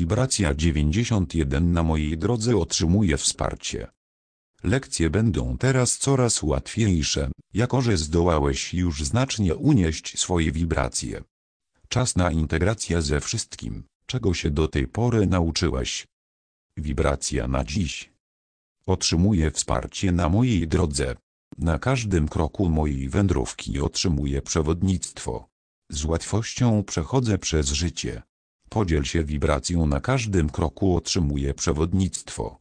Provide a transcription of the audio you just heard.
Wibracja 91 na mojej drodze otrzymuje wsparcie. Lekcje będą teraz coraz łatwiejsze, jako że zdołałeś już znacznie unieść swoje wibracje. Czas na integrację ze wszystkim, czego się do tej pory nauczyłeś. Wibracja na dziś. Otrzymuję wsparcie na mojej drodze. Na każdym kroku mojej wędrówki otrzymuję przewodnictwo. Z łatwością przechodzę przez życie. Podziel się wibracją na każdym kroku otrzymuję przewodnictwo.